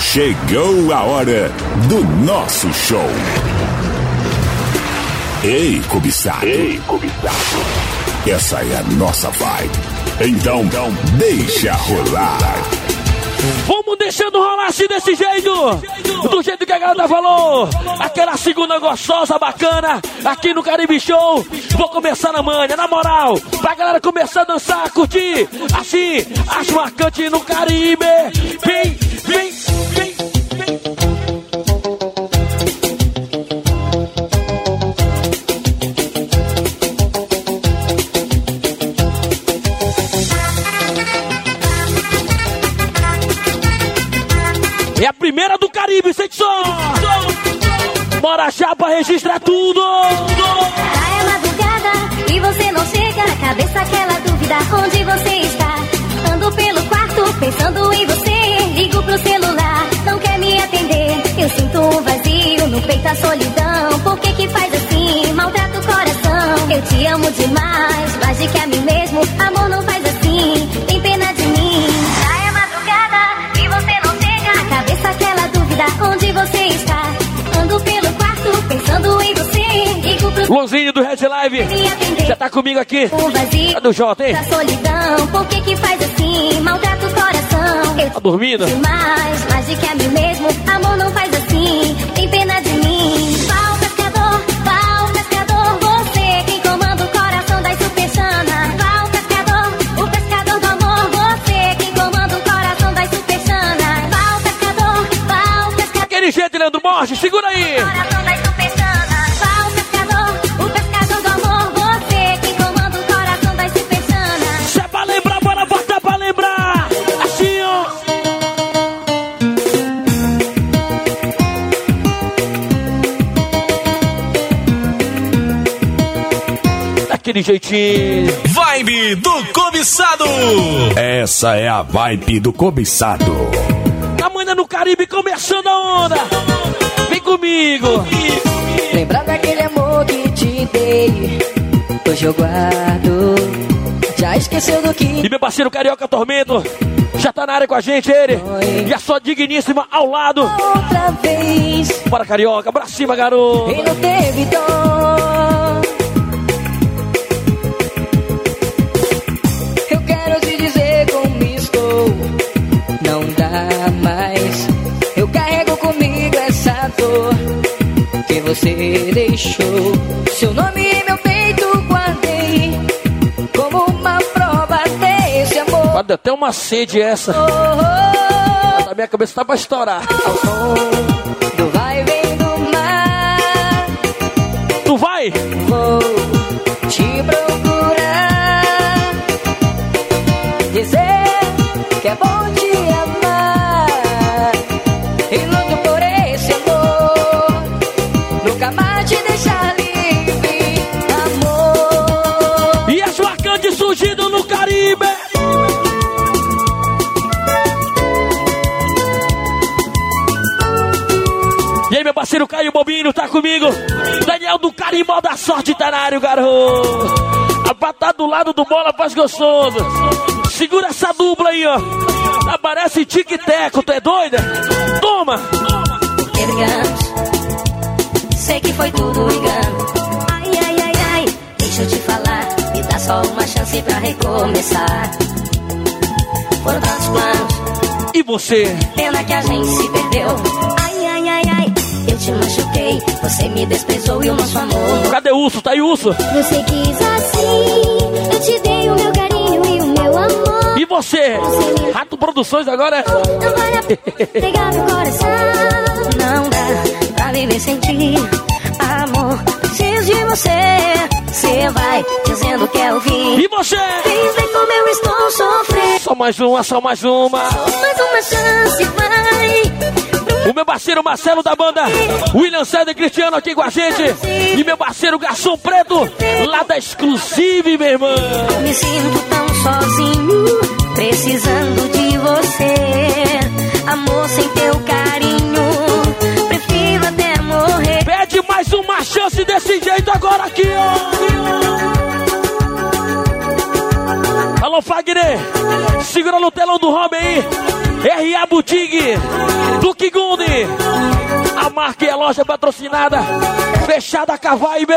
Chegou a hora do nosso show. Ei, cobiçado. Ei, cobiçado. Essa é a nossa vibe. Então, então deixa rolar. Vamos deixando rolar assim desse jeito. Do jeito que a galera falou. Aquela segunda gostosa, bacana. Aqui no Caribe Show. Vou começar na manhã, na moral. Pra galera começar a dançar, curtir. Assim, as marcantes no Caribe. Vem, vem, vem, vem. Bora chapa, registra tudo. Já é madrugada e você não chega. Cabeça aquela dúvida onde você está. Ando pelo quarto pensando em você. Ligo pro celular, não quer me atender. Eu sinto um vazio no peito, a solidão. Por que que faz assim? Maltrata o coração. Eu te amo demais, mais do que a mim mesmo. Amor Luzinho do Red Live. Já tá comigo aqui. vazio Cadê o Jota, hein? solidão. Por que que faz assim? Maltrata o coração. Eu Tá dormindo? demais, mais do que a mim mesmo. Amor não faz Daquele jeitinho. Vibe do cobiçado. Essa é a vibe do cobiçado. Amanhã no Caribe começando a onda. Vem comigo. Lembrar daquele amor que te dei. Hoje eu guardo. Já esqueceu do que E meu parceiro Carioca Tormento. Já tá na área com a gente, ele. E a sua digníssima ao lado. outra vez. Bora, Carioca. Pra cima, garoto. E não teve dó. Você deixou. Seu nome em meu peito guardei como uma prova desse amor. Dar até uma sede essa. Oh, oh, A minha cabeça tá pra estourar. Bobinho tá comigo. Daniel do Carimbó da Sorte tá na área, garoto. A batata do lado do bola faz gostoso. Segura essa dupla aí, ó. Aparece tic-teco, tu é doida? Toma! que brigamos. Sei que foi tudo engano. Ai, ai, ai, ai, deixa eu te falar. Me dá só uma chance pra recomeçar. Foram tantos planos, E você? pena que a gente se perdeu. Ai, eu te machuquei. Você me desprezou e o nosso amor. Cadê o urso? Tá aí o urso? Você quis assim, eu te dei o meu carinho e o meu amor. E você? Rato Produções agora é. Não vale a pena pegar meu coração. Não dá pra viver sem ti, amor. Preciso de você. Você vai dizendo que é o fim. E você? Vem ver como eu estou sofrendo. Só mais uma, só mais uma. Mais uma chance, vai. O meu parceiro Marcelo da banda, William César Cristiano aqui com a gente. E meu parceiro Garçom Preto, lá da Exclusive, meu irmão. Me sinto tão sozinho, precisando de você. Amor sem teu carinho, prefiro até morrer. Pede mais uma chance desse jeito agora aqui, ó. Fagner. segurando o telão do Robin aí. R.A. Boutique, Duque Gundi. A marca e a loja patrocinada. Fechada com a vibe.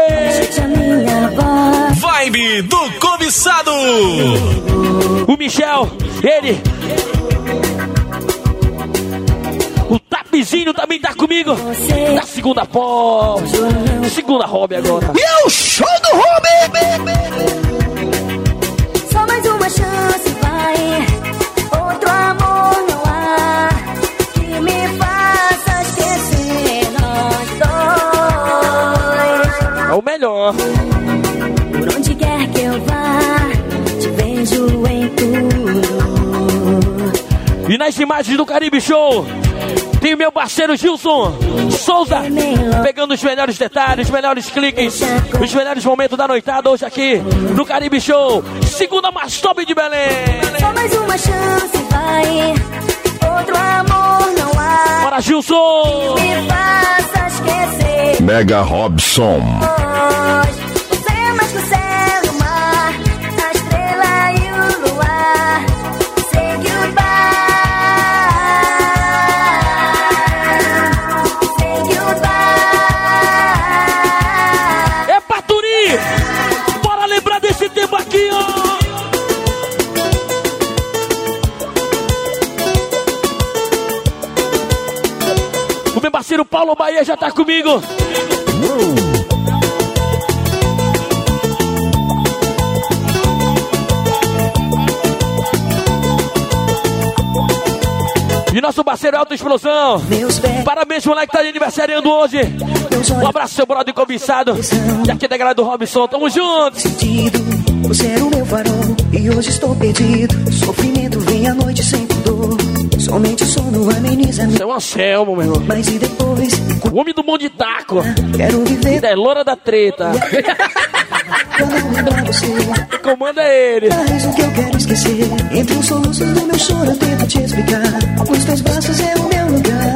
Vibe do cobiçado. O Michel, ele. O Tapizinho também tá comigo. Na segunda pó. Segunda hobby agora. E é o show do Robin! Por onde quer que eu vá, te vejo em tudo. E nas imagens do Caribe Show, tem o meu parceiro Gilson Souza, pegando os melhores detalhes, os melhores cliques, os melhores momentos da noitada hoje aqui no Caribe Show, segunda mais top de Belém. Só mais uma chance, vai. Outro amor não há Bora, Gilson! que me faça esquecer Mega Robson. nós. Bahia já tá comigo. E nosso parceiro Alto Explosão. Parabéns, moleque, que tá de aniversariando hoje. Um abraço, seu brother cobiçado. E aqui da galera do Robson, tamo junto. Você era o meu farol e hoje estou perdido. Sofrimento vem à noite sem. Somente o sono ameniza Você é um Anselmo, meu irmão. Mas e depois? O homem do mundo de taco. Quero viver É loura da treta. você. Comanda é ele. Mas o que eu quero esquecer Entre os soluços do meu choro eu tento te explicar Nos teus braços é o meu lugar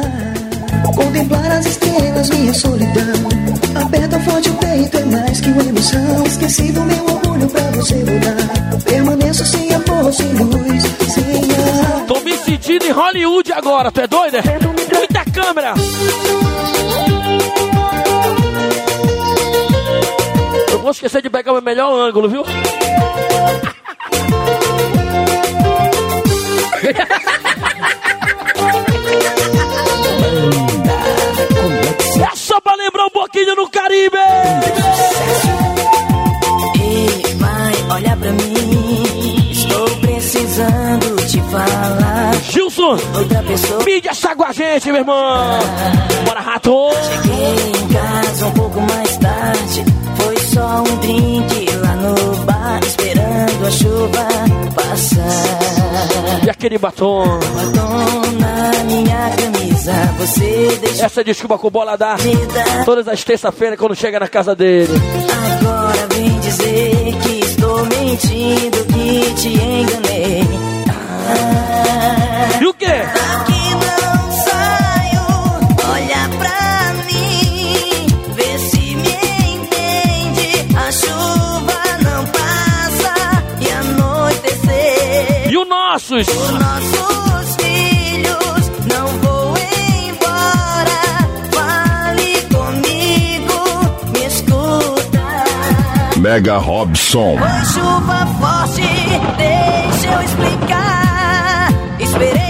Contemplar as estrelas, minha solidão Aperta forte o peito, é mais que uma emoção Esqueci do meu orgulho pra você voltar Permaneço sem amor, sem luz, sem ar Sentindo em Hollywood agora, tu é doido? é? Muita câmera. Eu vou esquecer de pegar o melhor ângulo, viu? Mídia está com a gente, meu irmão. Bora, rato. Cheguei em casa um pouco mais tarde. Foi só um drink lá no bar, esperando a chuva passar. E aquele batom. Batom na minha camisa, você deixou Essa desculpa com bola dá. Todas as terças-feiras quando chega na casa dele. Agora vem dizer que estou mentindo, que te enganei. Os nossos? Nossos filhos não vão embora. Fale comigo, me escuta. Mega Robson. Foi chuva forte, deixa eu explicar. Esperei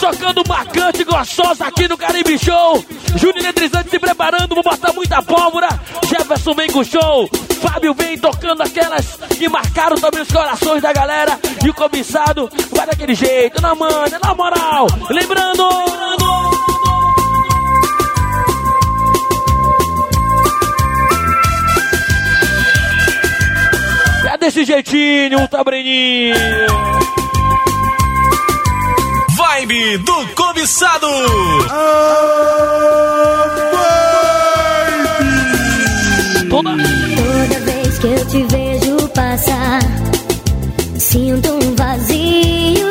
Tocando marcante, gostosa aqui no Caribe Show. Júnior Eletrizante se preparando, vou botar muita pólvora. Jefferson vem com o show. Fábio vem tocando aquelas que marcaram também os corações da galera. E o cobiçado vai daquele jeito, na manha, na moral. Lembrando. É desse jeitinho, tá Breninho vibe do cobiçado. Toda. Toda vez que eu te vejo passar, sinto um vazio.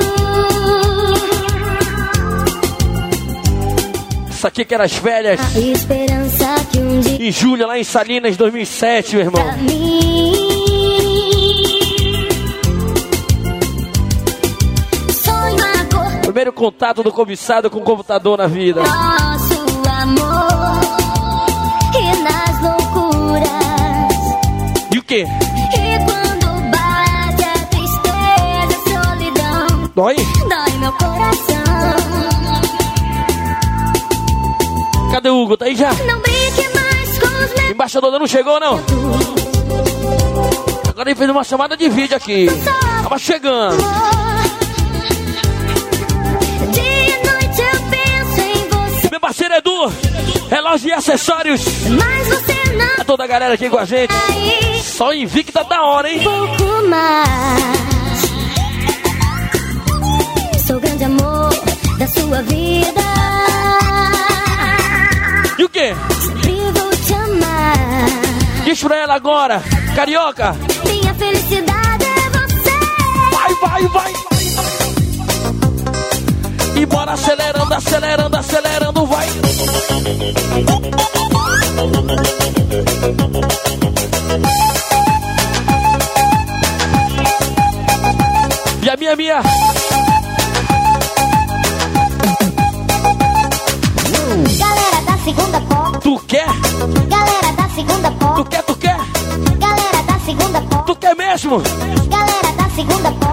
Isso aqui que era as velhas. A esperança que um dia. E Júlia lá em Salinas 2007, meu irmão. Pra mim. Primeiro contato do cobiçado com o computador na vida. nosso amor e nas loucuras. E o quê? E quando bate a tristeza, a solidão, Dói? dói meu coração. Cadê o Hugo? Tá aí já? Não brinque mais com os meus Embaixador não chegou, não. Agora ele fez uma chamada de vídeo aqui. Tava chegando. Relógio e acessórios. mas você não A toda a galera aqui com a gente. aí. Só invicta da hora, hein? pouco mais. Sou grande amor da sua vida. E o quê? Sempre vou te amar. Diz pra ela agora. Carioca. Minha felicidade é você. Vai, vai, vai. E bora acelerando, acelerando, acelerando, vai. E a minha, minha. Galera da segunda pop. Tu quer? Galera da segunda Tu pop. quer, tu quer? Galera da segunda pop. Tu quer mesmo? Galera da segunda pop.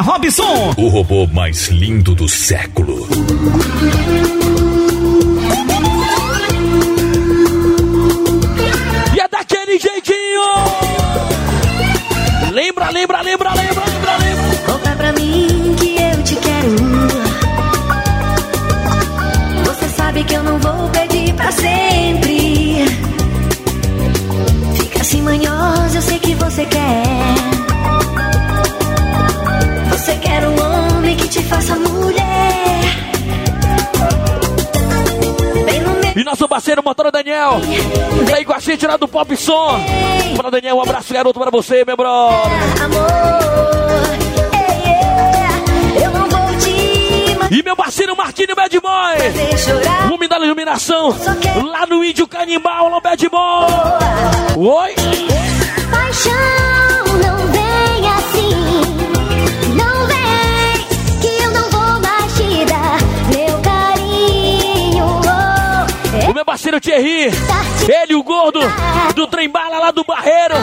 Robson. O robô mais lindo do século. E é daquele jeitinho. Lembra, lembra, lembra, lembra, lembra, lembra. Conta pra mim que eu te quero. Você sabe que eu não vou pedir pra sempre. Fica assim manhosa, eu sei que você quer. Parceiro Motora Daniel. Tá aí com a gente lá do Pop Som. Fala, Daniel, um abraço, garoto, pra você, meu brother. amor. Vou te mandar E meu parceiro Marquinho Bad Boy. O homem da iluminação. Lá no Índio Canibal, no Bad Boy. Oi. Paixão, parceiro Thierry. Ele, o gordo do trem bala lá do Barreiro.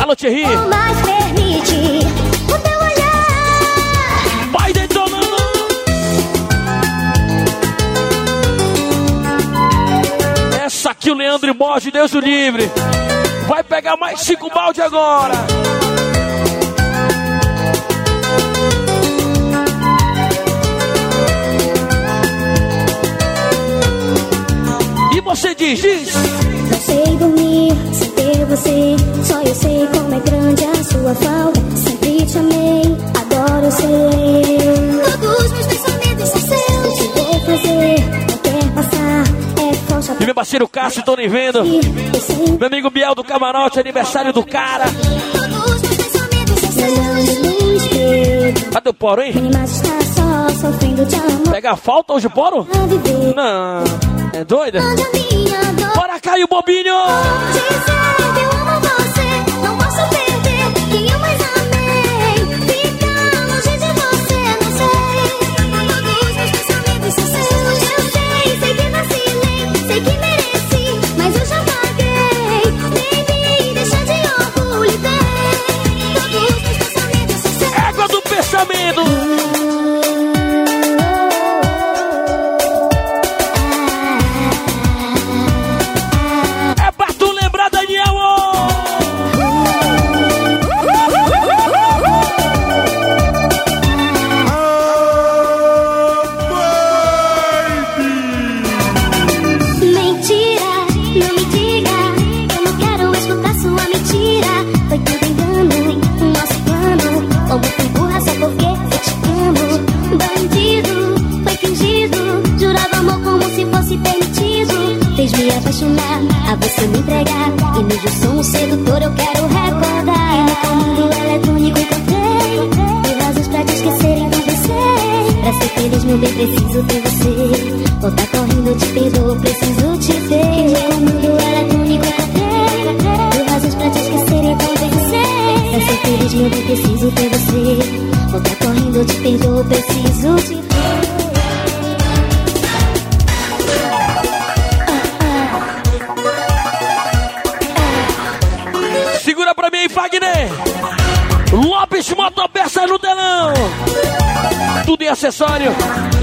Alô, Thierry. mais permite o teu olhar. Vai detonando. Essa aqui o Leandro Borges, Deus o livre. Vai pegar mais cinco balde agora. E você diz, diz. Não sei dormir sem ter você. Só eu sei como é grande a sua falta. Sempre te amei, agora eu sei. Todos meus pensamentos são seus. O que vou fazer? Não quer passar. É E meu parceiro Cássio, tô nem vendo. Eu. Meu amigo Biel do Camarote, aniversário do cara. Espelho. Cadê o Poro, hein? Mas está só sofrendo de amor. Pega falta hoje o Poro? A. Não. É doida? Bora, Caio Bobinho! Dizer a você me entregar. E no som sedutor eu quero recordar. E no comando eletrônico é encontrei mil razões pra te esquecer, então pensei. Pra ser feliz, meu bem, preciso ter você. Voltar tá correndo, te perdoo, preciso te ver. E no comando eletrônico é encontrei mil razões pra te esquecer, então pensei. Pra ser feliz, meu bem, preciso ter você. Voltar tá correndo, te perdoo, preciso te ver. Motopeça no telão. Tudo em acessório,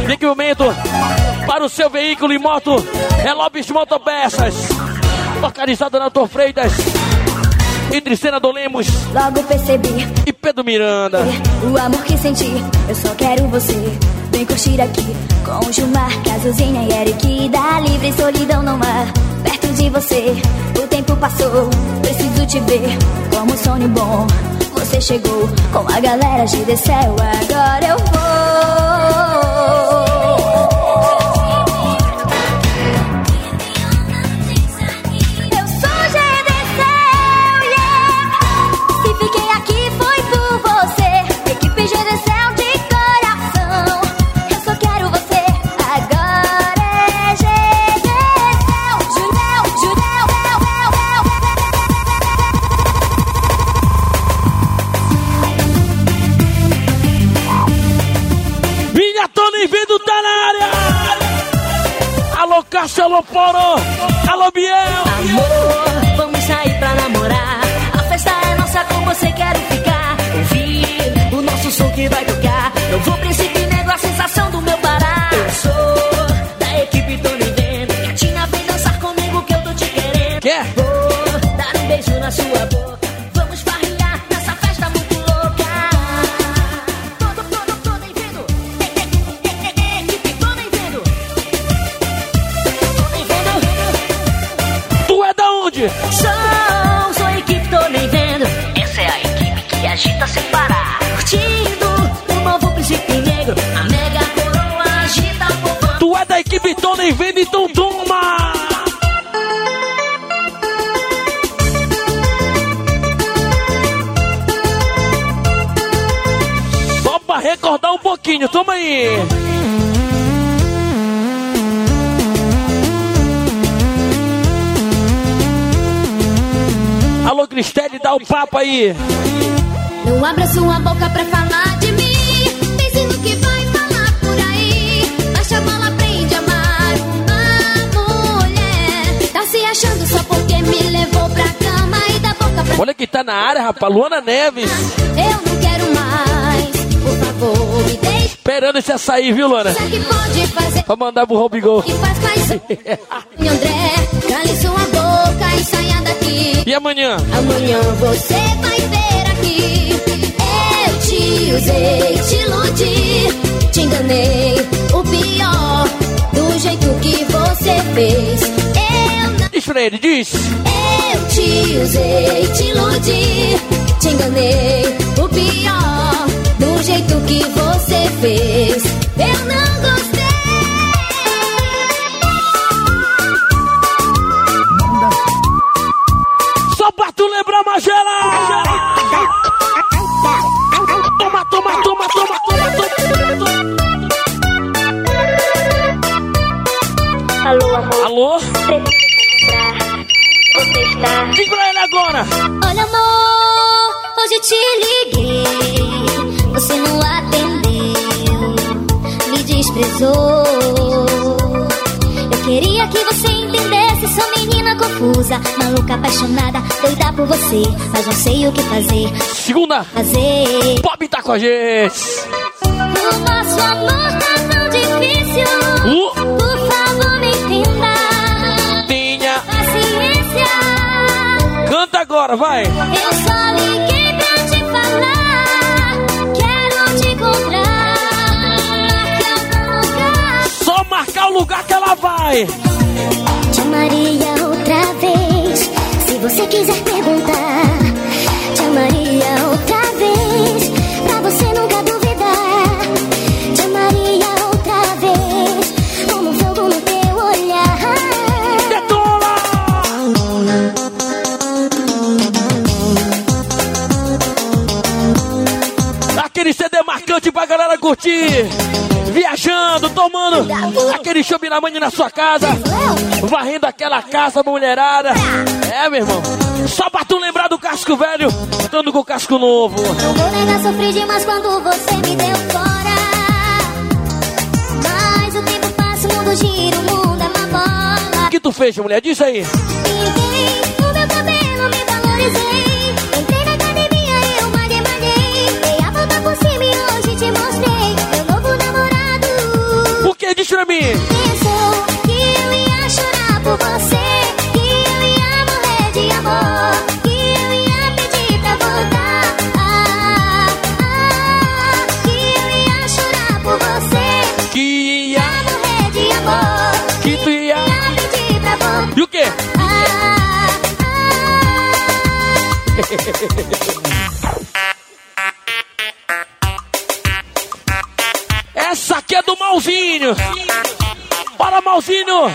equipamento para o seu veículo e moto. É Lopes Motopeças. Localizado na Tor Freitas. Entre Senador Lemos Logo percebi e Pedro Miranda. o amor que senti. Eu só quero você. Vem curtir aqui com Gilmar, Casuzinha e Eric. Dá livre solidão no mar. Perto de você, o tempo passou. Preciso te ver como um sonho bom. Você chegou com a galera de Decel. Agora eu vou. Alô, Poro. Alô, Biel. Amor, vamos sair pra namorar. A festa é nossa, com você quero ficar. Ouvir o nosso som que vai tocar. Eu vou papo aí! Não abra sua boca pra falar de mim. Pense no que vai falar por aí. Baixa a bola, aprende a amar uma mulher. Tá se achando só porque me levou pra cama e da boca pra Olha que tá na área, rapaz, Luana Neves. Eu não quero mais. Por favor, me deixe. Esperando esse açaí, viu, Luana? Pra mandar pro Robigol. que faz mais um. Daqui. E amanhã? Amanhã você vai ver aqui. Eu te usei, te iludi, te enganei. O pior, do jeito que você fez. Eu não. Diz pra ele, diz. Eu te usei, te iludi, te enganei. O pior, do jeito que você fez. Eu não desprezou. Eu queria que você entendesse. Sou menina confusa, maluca, apaixonada, doida por você. Mas não sei o que fazer. Segunda, Fazer. Bob tá com a gente. O nosso amor tá tão difícil. Uh. Por favor, me entenda. Tinha. Paciência. Canta agora, vai. Eu só vai. Te amaria outra vez. Se você quiser perguntar. Te amaria outra vez. Pra você nunca duvidar. Te amaria outra vez. Como fogo no teu olhar. Detona! Aquele CD marcante pra galera curtir. Tomando aquele chopp na manhã na sua casa. Varrendo aquela casa mulherada. É, meu irmão. Só pra tu lembrar do casco velho, estando com o casco novo. Não vou negar, sofri demais quando você me deu fora. Mas o tempo passa, o mundo gira, o mundo é uma bola. O que tu fez, mulher? Diz aí. Pintei o meu cabelo, me valorizei. Diz pra mim. Que eu ia chorar por você. Que eu ia morrer de amor. Que eu ia pedir pra voltar. Ah, ah, que eu ia chorar por você. Que ia. Morrer de amor. Que tu ia. Ia pedir pra voltar. E o quê? Ah, Essa Malzinho. Para Malzinho.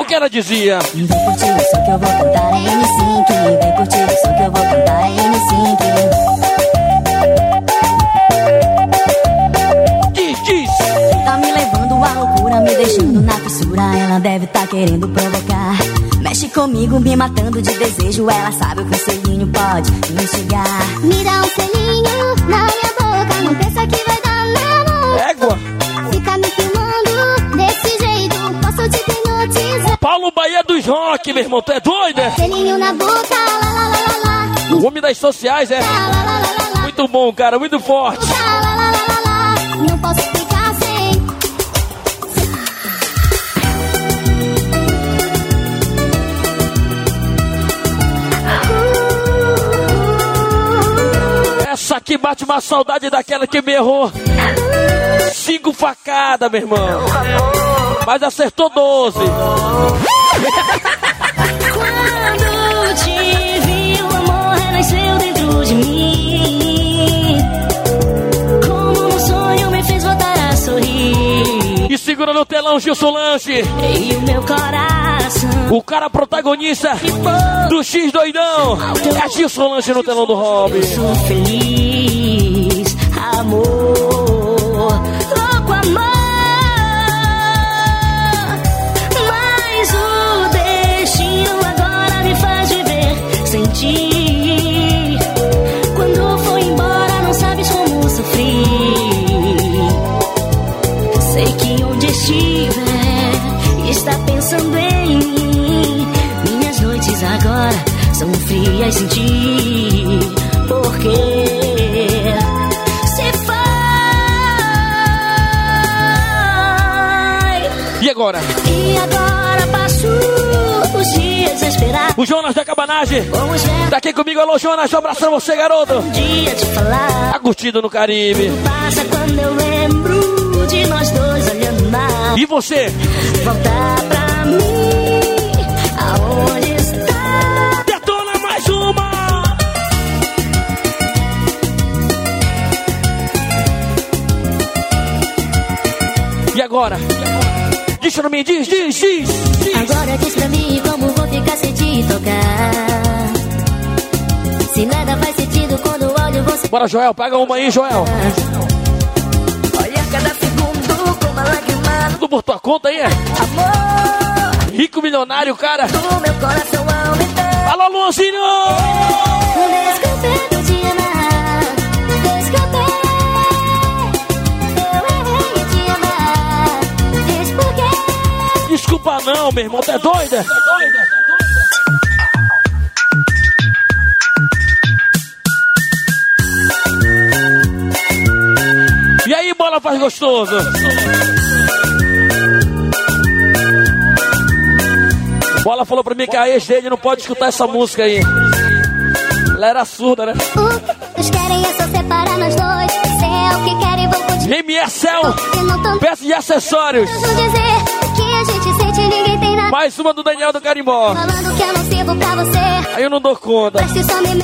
O que ela dizia? Vem curtir o som que eu vou cantar é M5 Vem curtir o som que eu vou cantar é M5 Diz, diz. Tá me levando à loucura, me deixando na fissura Ela deve tá querendo provocar Mexe comigo, me matando de desejo Ela sabe o que o selinho pode me instigar Me dá um selinho na minha boca Não pensa que vai dar mesmo Égua. Paulo Bahia dos Rock, meu irmão. Tu é doido, é? O homem das sociais, é? Muito bom, cara. Muito forte. Não posso ficar sem. Essa aqui bate uma saudade daquela que me errou. Cinco facadas, meu irmão. Mas acertou 12. Quando te vi, o amor renasceu dentro de mim. Como num sonho me fez voltar a sorrir. E segura no telão, Gilson Lanche. E o meu coração O cara protagonista do X Doidão. É Gilson Lanche no telão do Hobby. sou feliz, são frias sem ti. Porque se foi. E agora? E agora passo os dias a esperar. O Jonas da Cabanagem. Tá aqui comigo, alô Jonas. Um abração a você, garoto. um dia te falar. Curtindo no Caribe. Passa quando eu lembro de nós dois olhando mar. E você? Voltar pra mim, aonde agora? Diz pra mim, diz, diz, diz. diz. Agora diz pra mim como vou ficar sem te tocar. Se nada faz sentido quando olho você. Bora, Joel, paga uma aí, Joel. Olha cada segundo com uma lágrima. Tudo por tua conta aí, é? Amor, Rico milionário, cara. o meu coração aumentou. Alô, Luanzinho! Desculpa Desculpa não, meu irmão, tu é doida? E aí, bola faz gostoso? Bola falou pra mim que a ex dele não pode escutar essa música aí. Ela era surda, né? Eles querem é só separar nós dois. Se é o que querem, vão continuar. MSL, Se peça de acessórios. Dizer o que a gente tem nada. Mais uma do Daniel do Carimbó. Falando que eu não sirvo pra você. Aí eu não dou conta. Mas se só me.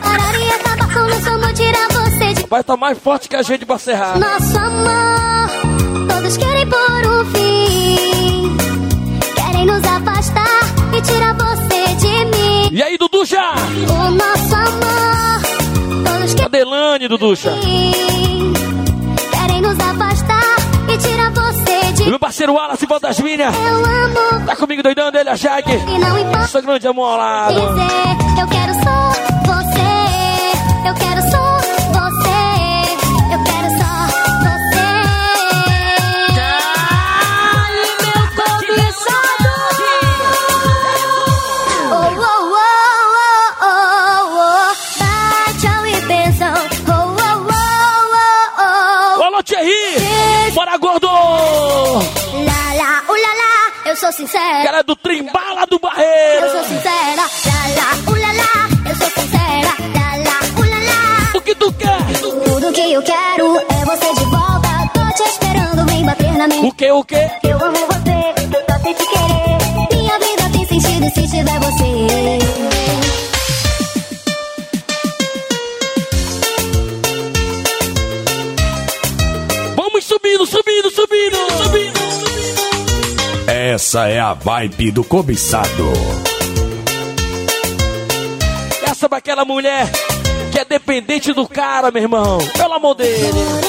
Parar e acabar com som, vou tirar você de Vai tá mais forte que a gente pra serrar. nosso amor. Todos querem por um fim. Querem nos afastar e tirar você de mim. E aí, Dudu já? O nosso amor. Todos querem. Adelane Duducha. Querem nos afastar meu parceiro Wallace amo Tá comigo doidando ele, a Jaque. e não importa Seu grande amor ao lado. dizer. Eu quero só você. Eu quero só lá. Eu sou sincera. Cara do Trimbala do Eu Barreiro. sou sincera. Lá, lá, lá. Eu sou sincera. Lá, lá, lá. O que tu quer? Tudo que eu quero é você de volta. Tô te esperando, vem bater na mente. O que, o que? Eu amo você, eu só sei te querer. Minha vida tem sentido se tiver você. Essa é a vibe do cobiçado. Essa é aquela mulher que é dependente do cara, meu irmão. Pelo amor dele.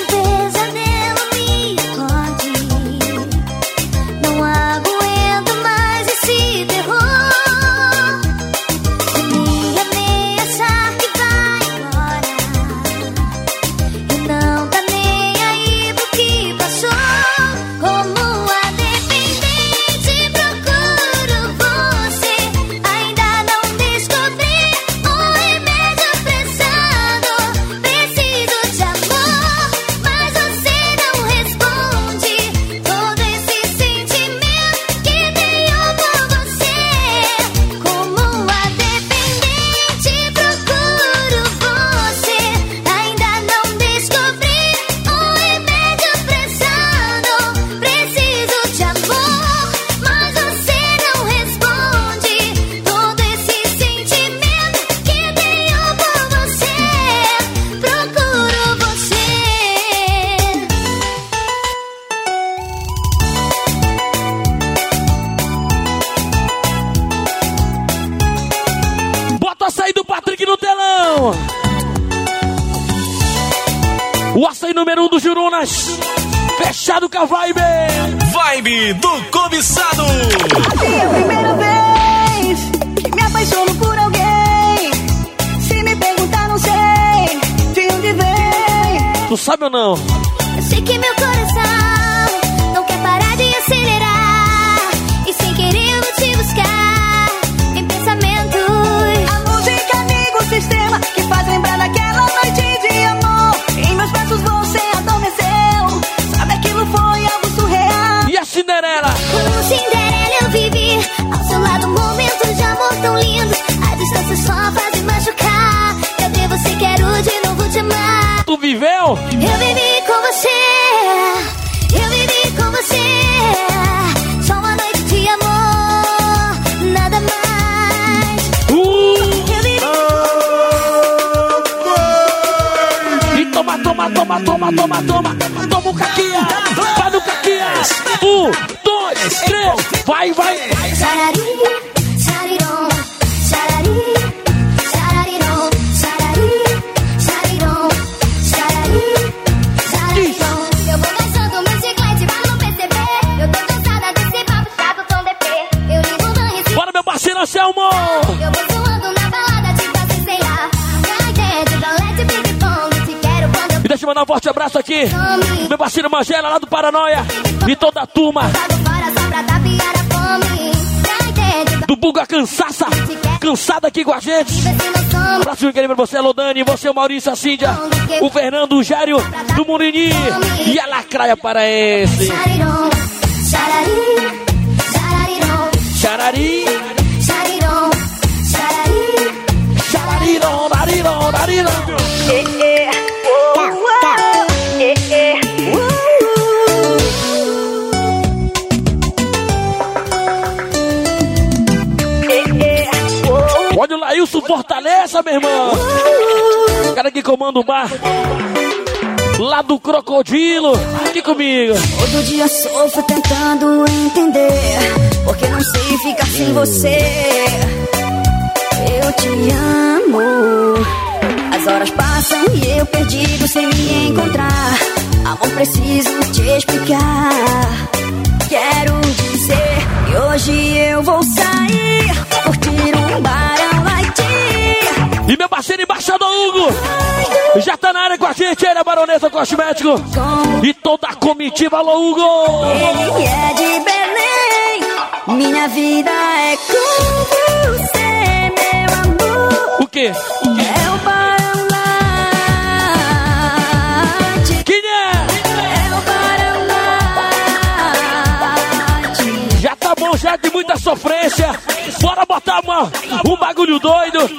O açaí número um do Jurunas. Fechado com a vibe. Vibe do cobiçado. É a primeira vez que me apaixono por alguém. Se me perguntar, não sei de onde vem. Tu sabe ou não? Eu sei que meu coração Cinderela eu vivi ao seu lado momentos de amor tão lindos. A distância só faz me machucar. Cadê você? Quero de novo te amar. Tu viveu? Eu vivi com você. Eu vivi com você. Só uma noite de amor, nada mais. Uh! Eu vivi E toma, toma, toma, toma, toma, toma. Toma o caquinha. Vai no caquinha. Um, dois, três. Vai, vai. Sarari, sarirom, sarari, sararirom, sarari, sarirom, sarari, sarirom. Eu vou dançando meu chiclete pra não perceber. Eu tô cansada desse papo chato com DP. Eu ligo banho Bora, meu parceiro Anselmo. Eu vou zoando na balada, tipo assim, sei lá. Na ideia de balete, ping-pong. Te quero quando eu E deixa eu mandar um forte abraço aqui. Meu parceiro Magela, lá do Paranoia. E toda a turma do Buga Cansaça. Cansada aqui com a gente. meu querido pra você, Lodani, você, o Maurício, a Cíndia, o Fernando, o Jário, do Murinim e a Lacraia Paraense. Charari, chararirom, Charari, charirom, charari. charariron, Olha o Lailson Fortaleza, meu irmão. O cara que comanda o bar. Lá do Crocodilo. Aqui comigo. Todo dia sofro tentando entender Porque não sei ficar sem você Eu te amo As horas passam e eu perdido sem me encontrar. Amor, preciso te explicar. Quero dizer que hoje eu vou sair, curtir um light. E meu parceiro embaixador Hugo já tá na área com a gente, ele é Baronesa Cosmético. E toda a comitiva, alô Hugo! Ele é de Belém, minha vida é com você, meu amor. O quê? É o light. Quem é? É o light. Já tá bom já de muita sofrência. Bora botar uma, um bagulho doido.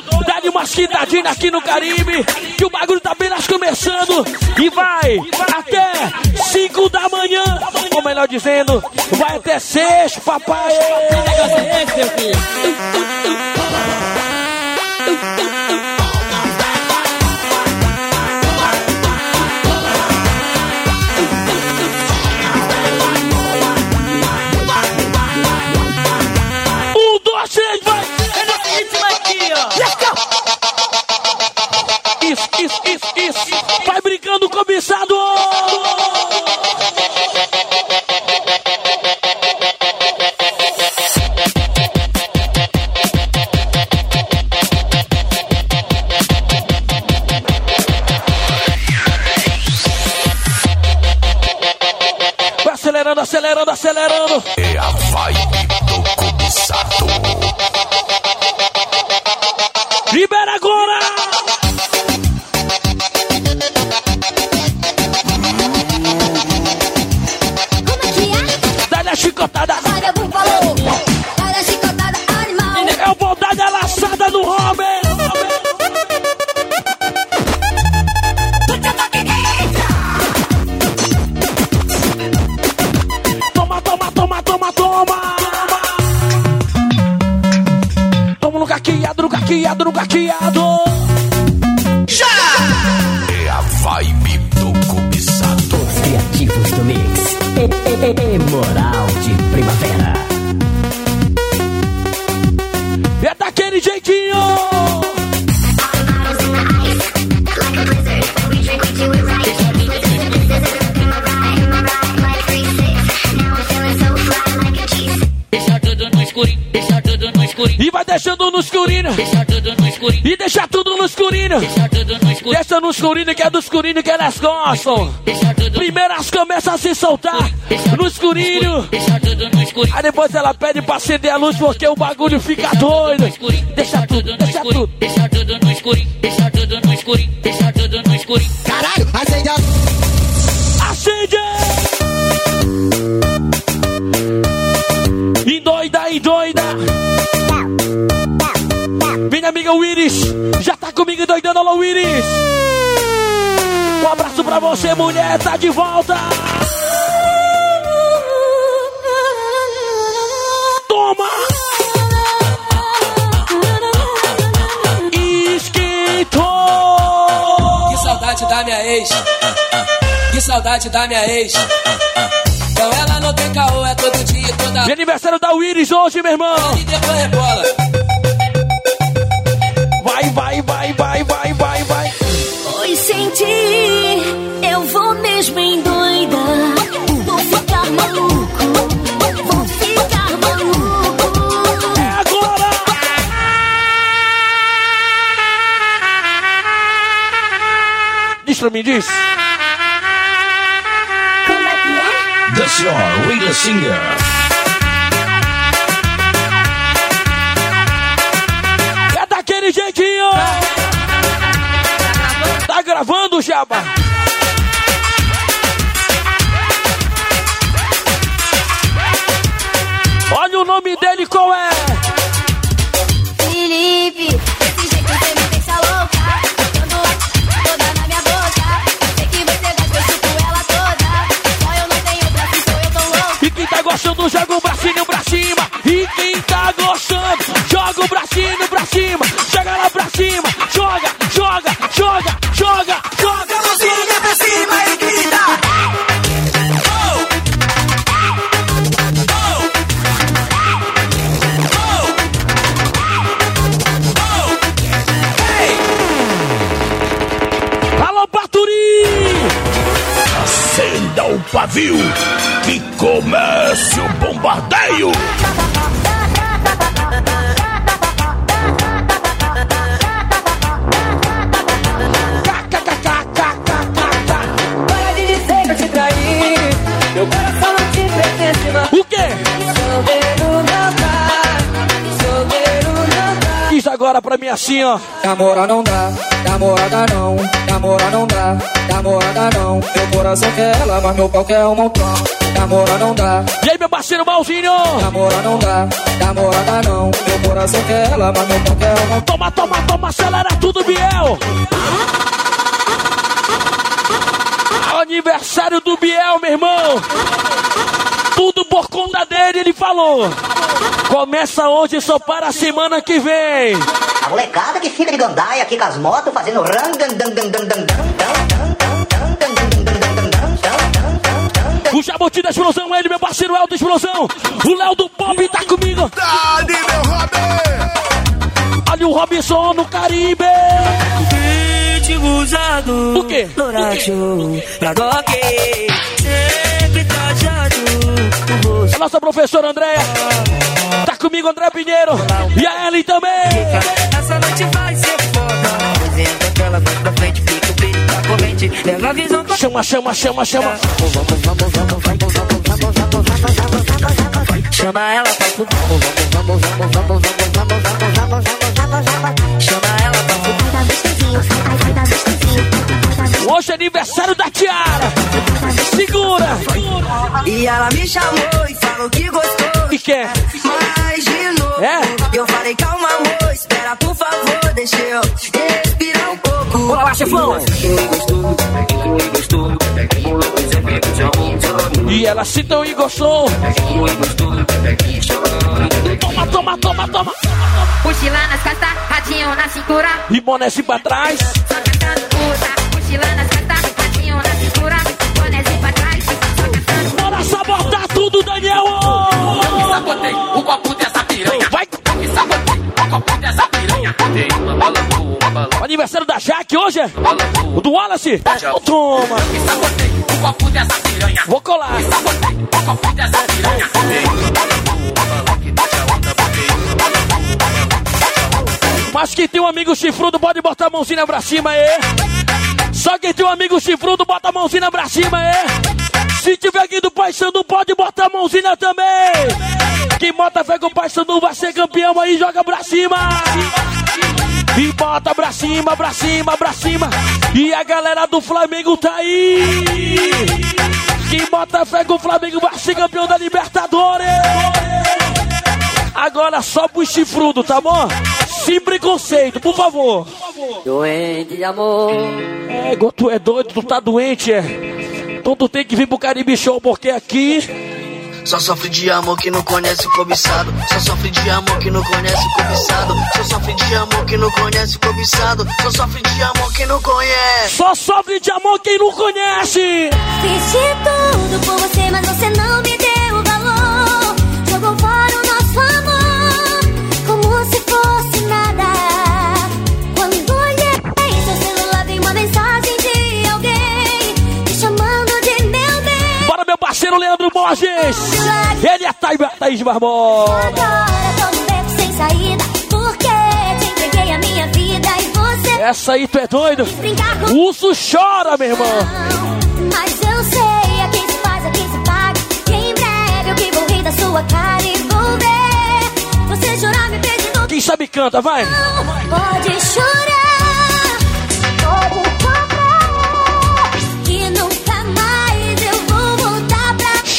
Dá-lhe uma quitadinha aqui no Caribe. Que o bagulho tá apenas começando. E vai até 5 da manhã. Ou melhor dizendo, vai até 6, papai. Um, caqueado, no no caqueado! É a vibe do cobiçado. Criativos do Mix. E, e, e, moral de primavera. É daquele jeitinho! Deixa tudo no escurinho, deixa tudo no escurinho, E vai deixando no escurinho! deixa escurinho, E deixa tudo no escurinho! deixa tudo no escurinho, Deixa no escurinho que é do escurinho que elas gostam! Primeiro elas começam a se soltar no escurinho! deixa tudo no escurinho, Aí depois ela pede pra acender a luz porque o bagulho fica doido. Deixa tudo, deixa tudo. deixa tudo no escurinho, deixa tudo no escurinho, deixa tudo no escurinho. Caralho, acende a Acende! Willis já tá comigo endoidando, alô Willis. Um abraço pra você, mulher, tá de volta. Toma! Esquentou! Que saudade da minha ex. Que saudade da minha ex. Então ela não tem caô, é todo dia, toda De aniversário da Willis hoje, meu irmão. e depois rebola. Vai, vai, vai, vai, vai, vai, vai. Oi, senti. Eu vou mesmo endoidar. Vou ficar maluco. Vou ficar maluco. É agora! Diz pra mim, diz. Como é que é? The Star Radio Singer. Gravando, Jaba? Olha o nome dele, qual é? Felipe, desse jeito você me deixa louca. Quando toda na minha boca. Sei que você gosta, eu chupo ela toda. Só eu não tenho outra, se sou eu tão louca. E quem tá gostando, joga o bracinho pra cima. E quem tá gostando, joga o bracinho pra cima. Joga lá pra cima. Joga, joga, joga, mim assim, ó. Namora não dá, namorada não, namora não dá, namorada não. Meu coração quer ela, mas meu pau quer um montão. Namora não dá, E aí, meu parceiro Malzinho? namora não dá, namorada não. Meu coração quer ela, mas meu pau quer um montão. Toma, toma, toma, acelera tudo, Biel! aniversário do Biel, meu irmão. Tudo por conta dele, ele falou. Começa hoje, só para a semana que vem. A molecada que fica de gandaia aqui com as motos fazendo o Jabuti da Explosão, ele, meu parceiro Léo da Explosão. O Léo do Pop tá comigo. Dade, meu Robin. Olha o Robinson no Caribe. Ritmo usado O quê? Dourado pra Sempre trajado A nossa professora Andréia! Tá comigo, André Pinheiro! E a Ellen também! Essa noite vai ser foda vai pra frente Fica o brilho da corrente Leva a visão pra Chama, chama, chama, chama! Vamos, vamos, vamos, vamos, vamos, vamos, vamos, vamos, vamos, vamos, vamos. Chama ela pra vamos, vamos, vamos, vamos, vamos, vamos, vamos, vamos, aniversário da Tiara! Segura! E ela me chamou e falou que gostou. E quer? Mais de novo. É? Eu falei, calma, amor, espera, por favor, deixa eu respirar um pouco. Bora lá, chefão! E ela citou e gostou! Toma, toma, toma, toma! Mochila nas costas, radinho na cintura. E bonézinho pra trás! Só cantando puta. Aniversário da Jaque hoje? É? O do Wallace? Toma! Vou colar! Mas quem tem um amigo chifrudo, pode botar a mãozinha pra cima, é? Só quem tem um amigo chifrudo, bota a mãozinha pra cima, é? Se tiver aqui do Pai Sandu, pode botar a mãozinha também. Quem bota fé com o Pai Sandu vai ser campeão aí, joga pra cima. E bota pra cima, pra cima, pra cima. E a galera do Flamengo tá aí. Quem bota fé com o Flamengo vai ser campeão da Libertadores. Agora só pro chifrudo, tá bom? Sem preconceito, por favor. Doente de amor. É, tu é doido, tu tá doente, é. Então tu tem que vir pro Caribe Show, porque aqui Só sofre de amor que não conhece o cobiçado. Só sofre de amor que não conhece o cobiçado. Só sofre de amor que não conhece o cobiçado. Só sofre de amor que não conhece. só sofre de amor quem não conhece. Fiz de tudo por você, mas você não me parceiro Leandro Borges. Ele é Taiba, Thaís Barbosa. Agora tô beco sem saída, porque te entreguei a minha vida e você Essa aí tu é doido? O urso chora, meu irmão. Mas eu sei a quem se faz, a quem se paga. Que em breve eu que vou rir da sua cara e vou ver. Você chorar me pedindo Quem sabe canta, vai. Pode chorar,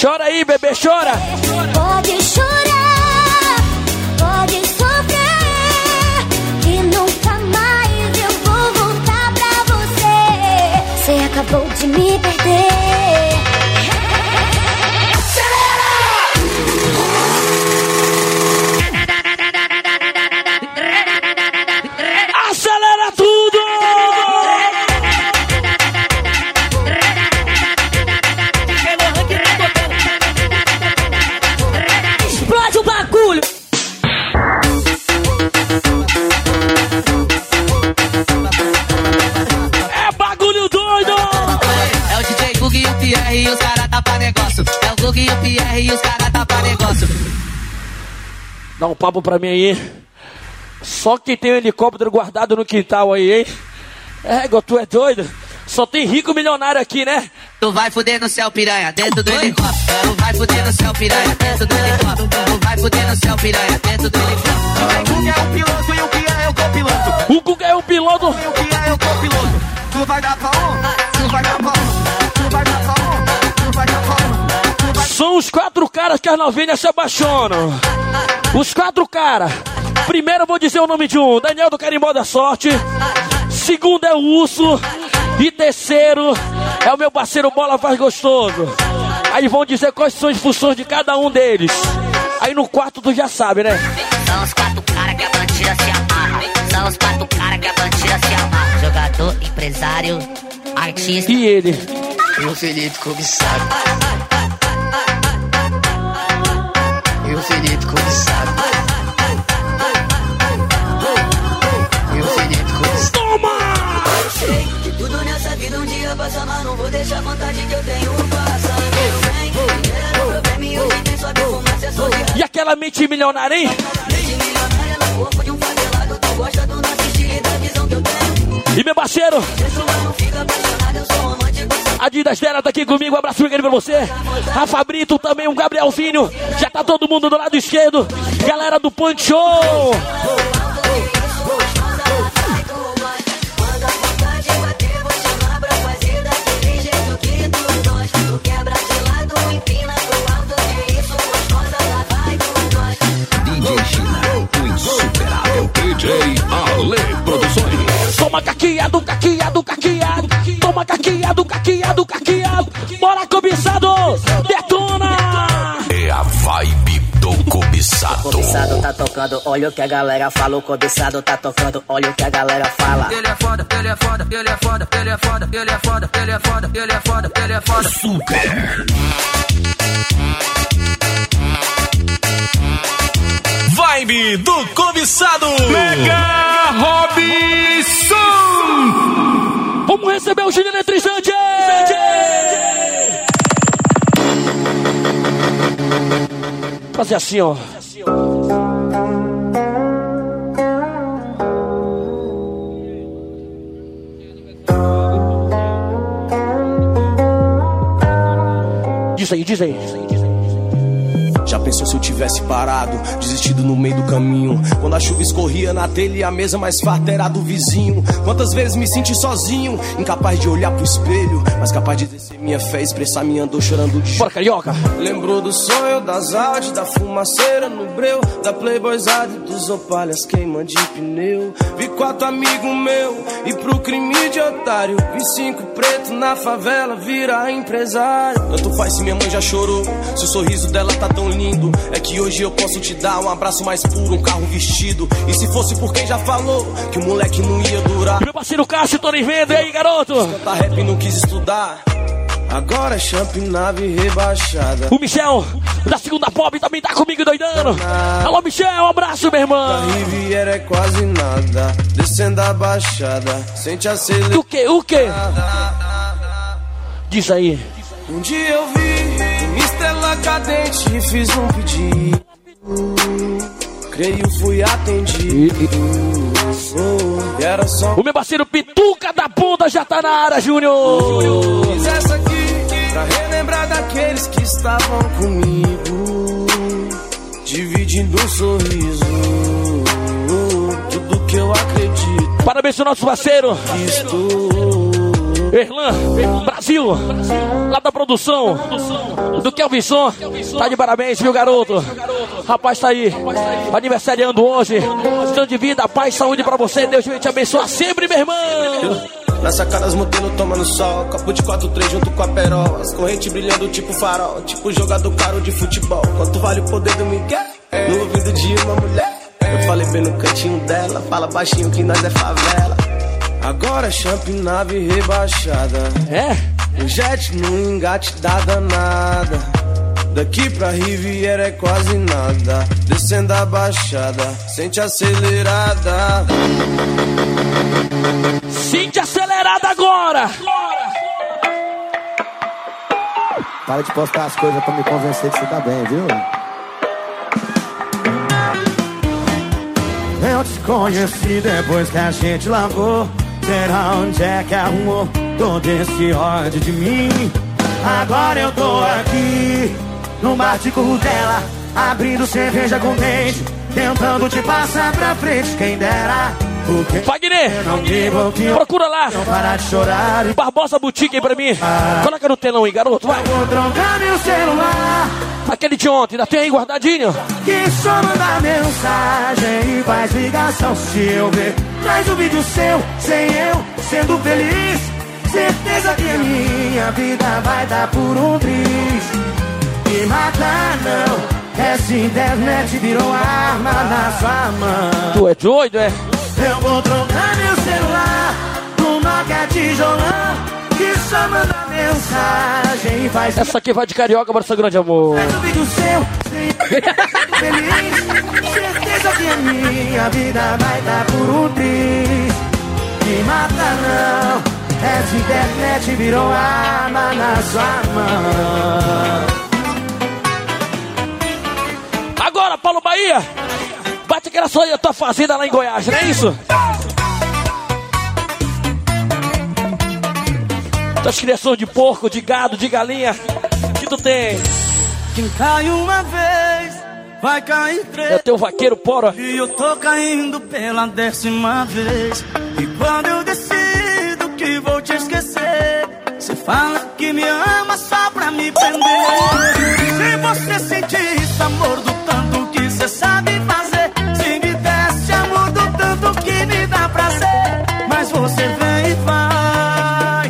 Chora aí, bebê, chora. Pode chorar, pode sofrer. Que nunca mais eu vou voltar pra você. Você acabou de me perder. Um papo pra mim aí. Só que tem um helicóptero guardado no quintal aí, hein? É, tu é doido? Só tem rico milionário aqui, né? Tu vai fuder no céu, piranha, dentro do helicóptero. Tu vai fuder no céu, piranha, dentro do helicóptero. Tu vai fuder no céu, piranha, dentro do helicóptero. O que é o piloto e o que é o copiloto? O Guga é o piloto. E o que é o copiloto? Tu vai dar pra um, São os quatro caras que as novinhas se apaixonam. Os quatro caras. Primeiro eu vou dizer o nome de um: Daniel do Carimbó da Sorte. Segundo é o Urso. E terceiro é o meu parceiro Bola Faz Gostoso. Aí vão dizer quais são as funções de cada um deles. Aí no quarto tu já sabe, né? São os quatro caras que a bandida se amarra. São os quatro caras que a bandida se amarra. Jogador, empresário, artista. E ele? E o Felipe Cobiçado. O Felipe Cobiçado. E o Felipe Cobiçado. Toma! Eu sei que tudo nessa vida um dia passa, mas não vou deixar a vontade que eu tenho passar. Era problema e hoje tem só de fumaça, é só de E aquela mente milionária, hein? milionária no corpo de um favelado. Tu gosta do nosso estilo e da visão que eu tenho. E meu parceiro, Isso mas não fica apaixonado, eu sou romântico. Adidas Dera tá aqui comigo, um abraço grande pra você. Rafa Brito também, um Gabriel Vinho. Já tá todo mundo do lado esquerdo. Galera do Punch Show. A. DJ Ale Produções. Caqueado, caqueado. Toma caqueado, caqueado, caqueado. Bora, cobiçado. Detona. É a vibe do cobiçado. Cobiçado tá tocando, olha o que a galera fala. O cobiçado tá tocando, olha o que a galera fala. Ele é foda, ele é foda, ele é foda, ele é foda, ele é foda, ele é foda, ele é foda, ele é foda. Super. Vibe do cobiçado. Mega Robson. Vamos receber o Gênio Eletrizante. Fazer assim, ó. Diz aí. Diz aí, diz aí. Já pensou se eu tivesse parado, desistido no meio do caminho? Quando a chuva escorria na telha e a mesa mais farta era do vizinho. Quantas vezes me senti sozinho, incapaz de olhar pro espelho, mas capaz de descer minha fé, expressar minha dor chorando de Bora, carioca. Lembrou do sonho, das artes, da fumaceira no breu, da playboyzada e dos opalhas queima de pneu. Vi quatro amigos meu e pro crime de otário. Vi cinco preto na favela virar empresário. Tanto faz se minha mãe já chorou, se o sorriso dela tá tão lindo. É que hoje eu posso te dar um abraço mais puro, um carro vestido. E se fosse por quem já falou que o moleque não ia durar. Meu parceiro Cássio, tô nem vendo. E aí, garoto? Canta rap e não quis estudar. Agora é champ nave rebaixada. O Michel, da segunda pop, também tá comigo doidando. Alô, Michel, um abraço, meu A irmão. Riviera é quase nada, descendo a baixada, sente acelerar. O que, o que? Diz aí. Um dia eu vi estrela cadente fiz um pedido. Creio fui atendido. Oh, era só O meu parceiro Pituca da Ponta já tá na área, Júnior. Fiz essa aqui pra relembrar daqueles que estavam comigo, dividindo um sorriso. Tudo que eu acredito. Parabéns pro nosso parceiro. Erlan, Brasil, lá da produção do Kelvinson. Tá de parabéns, viu, garoto? Rapaz, tá aí, aniversariando hoje. Estão de vida, paz, saúde pra você. Deus te abençoe sempre, meu irmão. Na sacada as modelo tomando sol Copo de 4-3 junto com a perola As correntes brilhando tipo farol Tipo jogador caro de futebol Quanto vale o poder do Miguel? No ouvido de uma mulher Eu falei bem no cantinho dela Fala baixinho que nós é favela Agora é champ nave rebaixada É? O jet no engate da danada Daqui pra Riviera é quase nada Descendo a baixada Sente acelerada Sente acelerada agora. Para de postar as coisas pra me convencer que você tá bem, viu? Eu te conheci depois que a gente lavou. Será onde é que arrumou todo esse ódio de mim? Agora eu tô aqui no de dela, abrindo cerveja com dente, tentando te passar pra frente. Quem dera. Fagner, procura lá. Barbosa Boutique aí pra mim. Coloca no telão aí, garoto. Vai. Vou trocar meu celular. Aquele de ontem, ainda tem aí guardadinho? Que só manda mensagem e faz ligação se eu ver. Traz um vídeo seu, sem eu, sendo feliz. Certeza que a minha vida vai dar por um triz. Me matar não. Essa internet virou arma na sua mão. Tu é doido, é? Eu vou trocar meu celular no Nokia tijolão que só manda mensagem e faz Essa aqui vai de carioca para seu grande amor. Faz um vídeo seu, sem feliz. Certeza que a minha vida vai dar por um triz. Me mata não. Essa internet virou arma na sua mão. Agora, Paulo Bahia. Bate aquela sua tua fazenda lá em Goiás, não é isso? Tuas criações de porco, de gado, de galinha. que tu tem? Quem cai uma vez, vai cair três. É teu vaqueiro, pora. E eu tô caindo pela décima vez. E quando eu decido que vou te esquecer, você fala que me ama só pra me prender. Se você sentir esse amor do tanto que você sabe fazer, se me desse amor do tanto que me dá prazer, mas você vem e vai.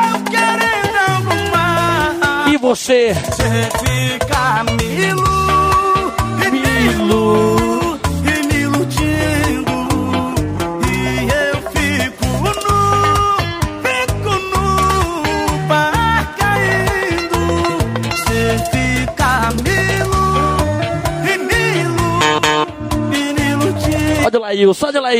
Eu querendo algo mais. E você? Você fica me ilu, iludindo. Olha lá isso, olha lá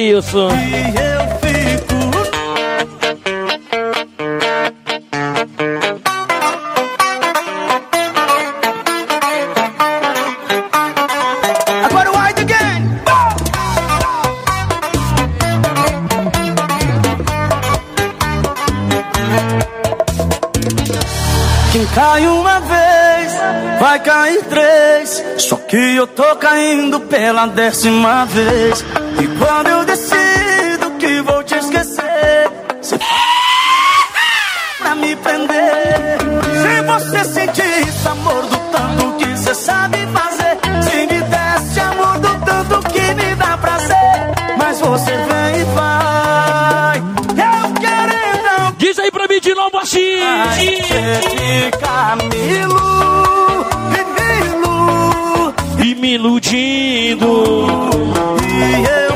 eu tô caindo pela décima vez. E quando eu decido que vou te esquecer, você pra me prender. Se você sentir esse amor do tanto que você sabe fazer, se me desse amor do tanto que me dá prazer, mas você vem e vai. Eu querendo Diz aí pra mim de novo assim. Você fica me iludindo. e eu